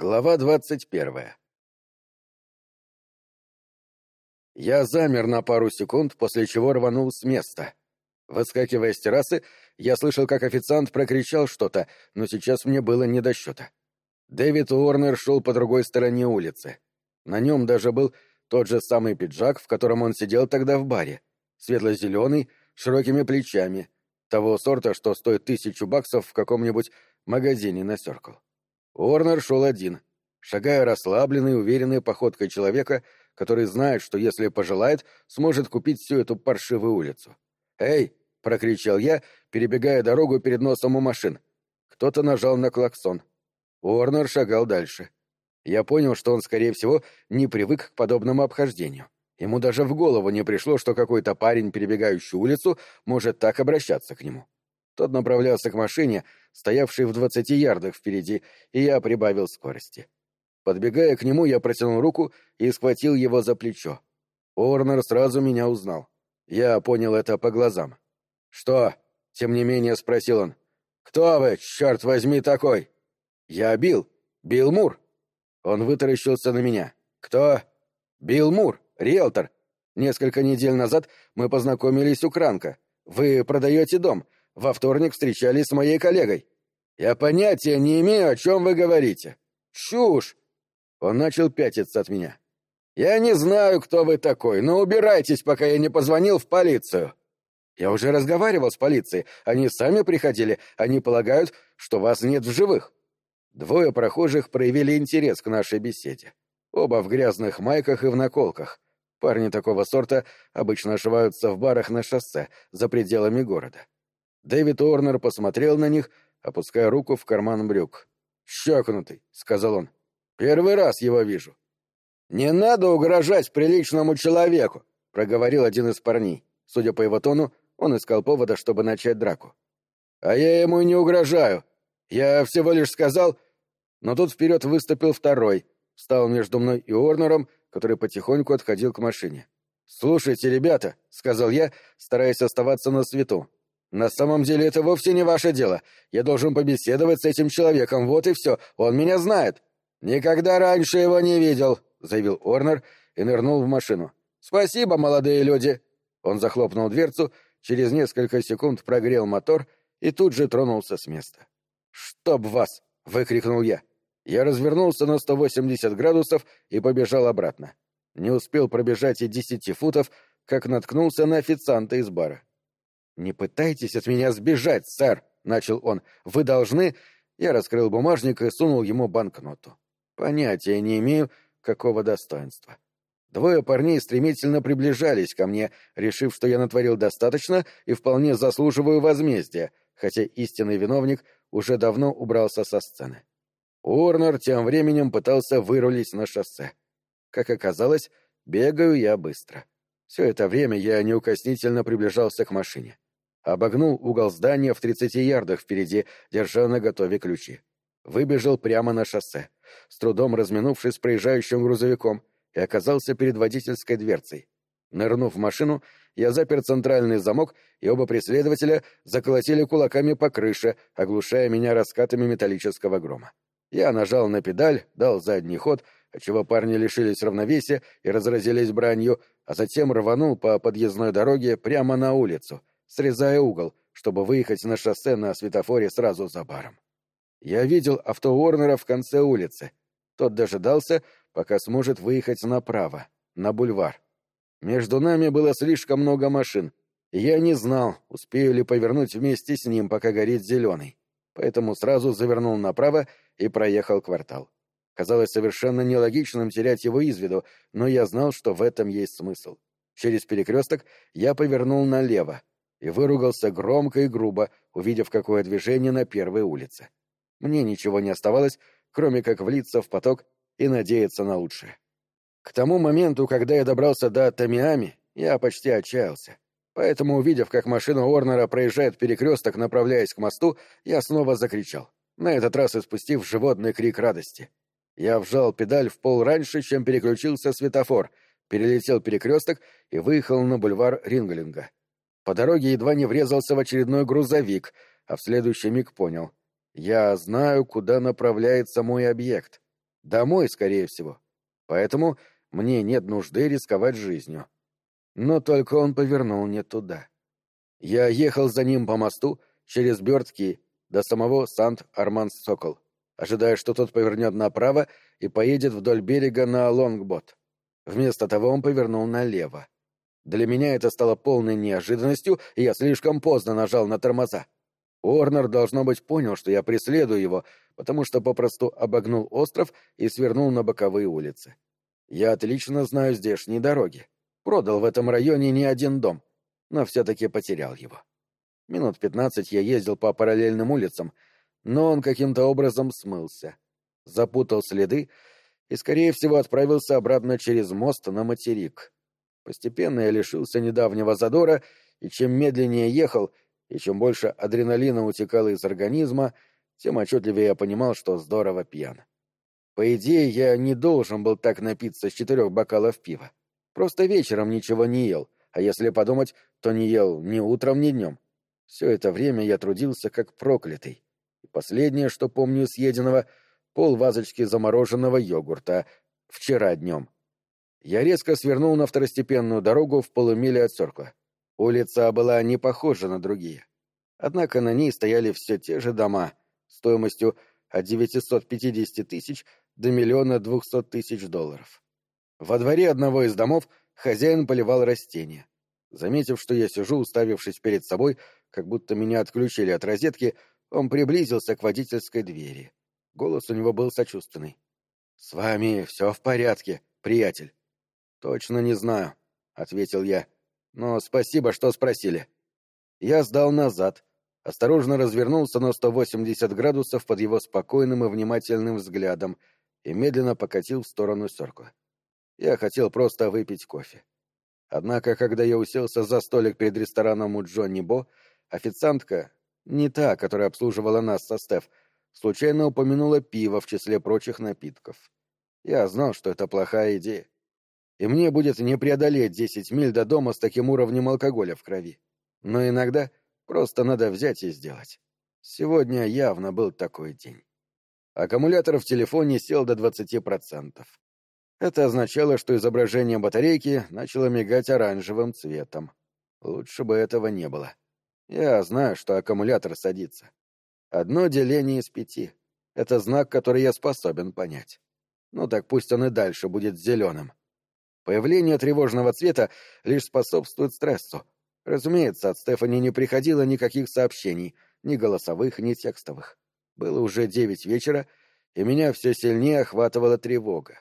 Глава двадцать первая Я замер на пару секунд, после чего рванул с места. Выскакивая с террасы, я слышал, как официант прокричал что-то, но сейчас мне было не до счета. Дэвид Уорнер шел по другой стороне улицы. На нем даже был тот же самый пиджак, в котором он сидел тогда в баре. Светло-зеленый, широкими плечами. Того сорта, что стоит тысячу баксов в каком-нибудь магазине на Сёркл. Уорнер шел один, шагая расслабленной, уверенной походкой человека, который знает, что если пожелает, сможет купить всю эту паршивую улицу. «Эй!» — прокричал я, перебегая дорогу перед носом у машин. Кто-то нажал на клаксон. Уорнер шагал дальше. Я понял, что он, скорее всего, не привык к подобному обхождению. Ему даже в голову не пришло, что какой-то парень, перебегающий улицу, может так обращаться к нему. Тот направлялся к машине, стоявшей в двадцати ярдах впереди, и я прибавил скорости. Подбегая к нему, я протянул руку и схватил его за плечо. Орнер сразу меня узнал. Я понял это по глазам. «Что?» — тем не менее спросил он. «Кто вы, черт возьми, такой?» «Я Билл. Билл Мур». Он вытаращился на меня. «Кто?» «Билл Мур, риэлтор. Несколько недель назад мы познакомились у Кранка. Вы продаете дом. Во вторник встречались с моей коллегой. Я понятия не имею, о чем вы говорите. Чушь!» Он начал пятиться от меня. «Я не знаю, кто вы такой, но убирайтесь, пока я не позвонил в полицию». «Я уже разговаривал с полицией. Они сами приходили. Они полагают, что вас нет в живых». Двое прохожих проявили интерес к нашей беседе. Оба в грязных майках и в наколках. Парни такого сорта обычно ошиваются в барах на шоссе, за пределами города. Дэвид Уорнер посмотрел на них, опуская руку в карман брюк. «Щекнутый», — сказал он. «Первый раз его вижу». «Не надо угрожать приличному человеку», — проговорил один из парней. Судя по его тону, он искал повода, чтобы начать драку. «А я ему не угрожаю. Я всего лишь сказал...» Но тут вперед выступил второй, встал между мной и Орнером, который потихоньку отходил к машине. «Слушайте, ребята», — сказал я, стараясь оставаться на свету. «На самом деле это вовсе не ваше дело. Я должен побеседовать с этим человеком, вот и все. Он меня знает». «Никогда раньше его не видел», — заявил Орнер и нырнул в машину. «Спасибо, молодые люди». Он захлопнул дверцу, через несколько секунд прогрел мотор и тут же тронулся с места. «Чтоб вас!» — выкрикнул я. Я развернулся на 180 градусов и побежал обратно. Не успел пробежать и десяти футов, как наткнулся на официанта из бара. «Не пытайтесь от меня сбежать, сэр!» — начал он. «Вы должны...» Я раскрыл бумажник и сунул ему банкноту. Понятия не имею, какого достоинства. Двое парней стремительно приближались ко мне, решив, что я натворил достаточно и вполне заслуживаю возмездия, хотя истинный виновник уже давно убрался со сцены. Уорнер тем временем пытался вырулить на шоссе. Как оказалось, бегаю я быстро. Все это время я неукоснительно приближался к машине. Обогнул угол здания в тридцати ярдах впереди, держа на готове ключи. Выбежал прямо на шоссе, с трудом разминувшись с проезжающим грузовиком, и оказался перед водительской дверцей. Нырнув в машину, я запер центральный замок, и оба преследователя заколотили кулаками по крыше, оглушая меня раскатами металлического грома. Я нажал на педаль, дал задний ход, отчего парни лишились равновесия и разразились бранью, а затем рванул по подъездной дороге прямо на улицу, срезая угол, чтобы выехать на шоссе на светофоре сразу за баром. Я видел авто Уорнера в конце улицы. Тот дожидался, пока сможет выехать направо, на бульвар. Между нами было слишком много машин, я не знал, успею ли повернуть вместе с ним, пока горит зеленый. Поэтому сразу завернул направо и проехал квартал. Казалось совершенно нелогичным терять его из виду, но я знал, что в этом есть смысл. Через перекресток я повернул налево и выругался громко и грубо, увидев какое движение на первой улице. Мне ничего не оставалось, кроме как влиться в поток и надеяться на лучшее. К тому моменту, когда я добрался до Тамиами, я почти отчаялся. Поэтому, увидев, как машина Орнера проезжает перекресток, направляясь к мосту, я снова закричал, на этот раз испустив животный крик радости. Я вжал педаль в пол раньше, чем переключился светофор, перелетел перекресток и выехал на бульвар Ринглинга. По дороге едва не врезался в очередной грузовик, а в следующий миг понял. Я знаю, куда направляется мой объект. Домой, скорее всего. Поэтому мне нет нужды рисковать жизнью. Но только он повернул не туда. Я ехал за ним по мосту через Бёрдки до самого Сант-Арман-Сокол, ожидая, что тот повернет направо и поедет вдоль берега на Лонгбот. Вместо того он повернул налево. Для меня это стало полной неожиданностью, и я слишком поздно нажал на тормоза. Уорнер, должно быть, понял, что я преследую его, потому что попросту обогнул остров и свернул на боковые улицы. Я отлично знаю здешние дороги. Продал в этом районе не один дом, но все-таки потерял его. Минут пятнадцать я ездил по параллельным улицам, но он каким-то образом смылся, запутал следы и, скорее всего, отправился обратно через мост на материк. Постепенно я лишился недавнего задора, и чем медленнее ехал, и чем больше адреналина утекало из организма, тем отчетливее я понимал, что здорово пьян. По идее, я не должен был так напиться с четырех бокалов пива. Просто вечером ничего не ел, а если подумать, то не ел ни утром, ни днем. Все это время я трудился как проклятый. И последнее, что помню съеденного — пол вазочки замороженного йогурта вчера днем. Я резко свернул на второстепенную дорогу в полумиле от Сёркла. Улица была не похожа на другие. Однако на ней стояли все те же дома стоимостью от 950 тысяч до миллиона двухсот тысяч долларов. Во дворе одного из домов хозяин поливал растения. Заметив, что я сижу, уставившись перед собой, как будто меня отключили от розетки, он приблизился к водительской двери. Голос у него был сочувственный. «С вами все в порядке, приятель?» «Точно не знаю», — ответил я. «Но спасибо, что спросили». Я сдал назад, осторожно развернулся на 180 градусов под его спокойным и внимательным взглядом и медленно покатил в сторону Сёркла. Я хотел просто выпить кофе. Однако, когда я уселся за столик перед рестораном у Джонни Бо, официантка, не та, которая обслуживала нас со Стеф, случайно упомянула пиво в числе прочих напитков. Я знал, что это плохая идея. И мне будет не преодолеть десять миль до дома с таким уровнем алкоголя в крови. Но иногда просто надо взять и сделать. Сегодня явно был такой день. Аккумулятор в телефоне сел до 20%. Это означало, что изображение батарейки начало мигать оранжевым цветом. Лучше бы этого не было. Я знаю, что аккумулятор садится. Одно деление из пяти. Это знак, который я способен понять. Ну так пусть он и дальше будет зеленым. Появление тревожного цвета лишь способствует стрессу. Разумеется, от Стефани не приходило никаких сообщений, ни голосовых, ни текстовых. Было уже девять вечера, и меня все сильнее охватывала тревога.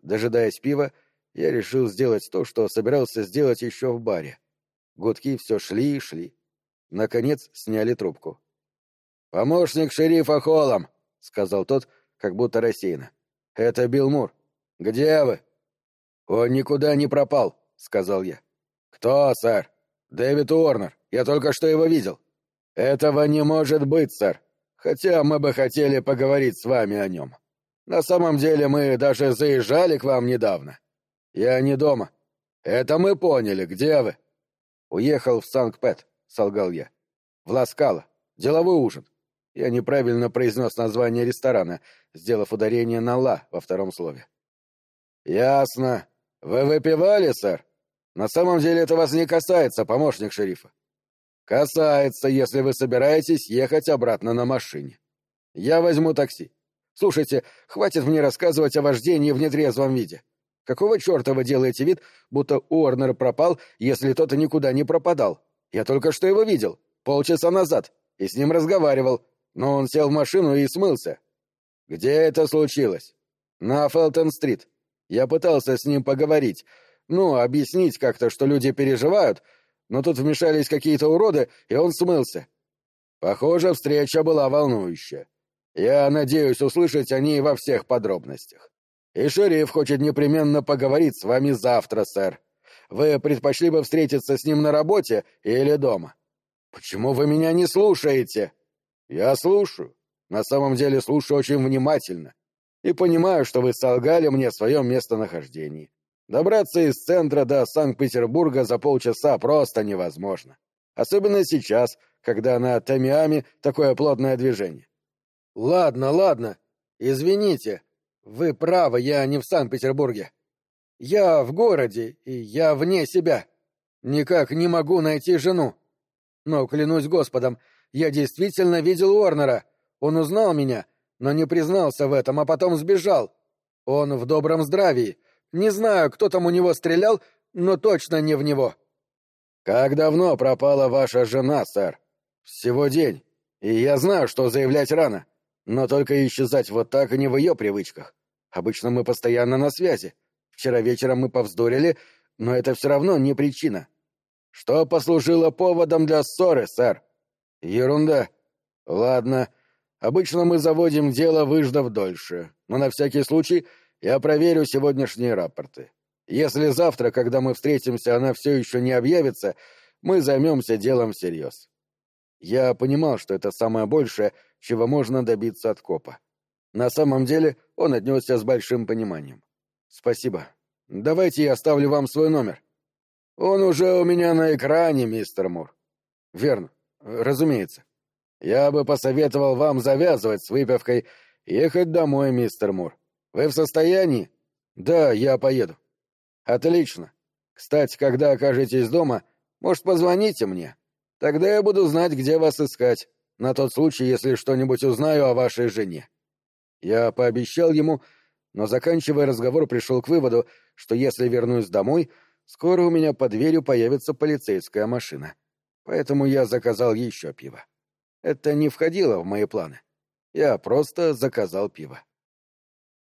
Дожидаясь пива, я решил сделать то, что собирался сделать еще в баре. Гудки все шли и шли. Наконец сняли трубку. «Помощник шерифа Холлом», — сказал тот, как будто рассеянно. «Это Билл Мур. Где вы?» «Он никуда не пропал», — сказал я. «Кто, сэр?» «Дэвид Уорнер. Я только что его видел». «Этого не может быть, сэр. Хотя мы бы хотели поговорить с вами о нем. На самом деле мы даже заезжали к вам недавно. Я не дома. Это мы поняли. Где вы?» «Уехал в Санкт-Пэт», — солгал я. «В Ласкало. Деловой ужин. Я неправильно произнес название ресторана, сделав ударение на «ла» во втором слове. «Ясно. Вы выпивали, сэр? На самом деле это вас не касается, помощник шерифа. Касается, если вы собираетесь ехать обратно на машине. Я возьму такси. Слушайте, хватит мне рассказывать о вождении в нетрезвом виде. Какого черта вы делаете вид, будто Уорнер пропал, если тот никуда не пропадал? Я только что его видел, полчаса назад, и с ним разговаривал, но он сел в машину и смылся. Где это случилось? На Фелтон-стрит. Я пытался с ним поговорить, ну, объяснить как-то, что люди переживают, но тут вмешались какие-то уроды, и он смылся. Похоже, встреча была волнующая. Я надеюсь услышать о ней во всех подробностях. И шериф хочет непременно поговорить с вами завтра, сэр. Вы предпочли бы встретиться с ним на работе или дома? Почему вы меня не слушаете? Я слушаю. На самом деле слушаю очень внимательно. И понимаю, что вы солгали мне в своем местонахождении. Добраться из центра до Санкт-Петербурга за полчаса просто невозможно. Особенно сейчас, когда на Тамиаме такое плотное движение. Ладно, ладно. Извините. Вы правы, я не в Санкт-Петербурге. Я в городе, и я вне себя. Никак не могу найти жену. Но, клянусь Господом, я действительно видел Уорнера. Он узнал меня, но не признался в этом, а потом сбежал. Он в добром здравии. Не знаю, кто там у него стрелял, но точно не в него. Как давно пропала ваша жена, сэр? Всего день. И я знаю, что заявлять рано. Но только исчезать вот так и не в ее привычках. Обычно мы постоянно на связи. Вчера вечером мы повздорили, но это все равно не причина. Что послужило поводом для ссоры, сэр? Ерунда. Ладно. Обычно мы заводим дело, выждав дольше. Но на всякий случай я проверю сегодняшние рапорты. Если завтра, когда мы встретимся, она все еще не объявится, мы займемся делом всерьез. Я понимал, что это самое большее, чего можно добиться от копа. На самом деле он отнесся с большим пониманием. «Спасибо. Давайте я оставлю вам свой номер. Он уже у меня на экране, мистер Мур. Верно. Разумеется. Я бы посоветовал вам завязывать с выпивкой и ехать домой, мистер Мур. Вы в состоянии? Да, я поеду. Отлично. Кстати, когда окажетесь дома, может, позвоните мне. Тогда я буду знать, где вас искать, на тот случай, если что-нибудь узнаю о вашей жене. Я пообещал ему, но, заканчивая разговор, пришел к выводу, что если вернусь домой — Скоро у меня под дверью появится полицейская машина. Поэтому я заказал еще пиво. Это не входило в мои планы. Я просто заказал пиво.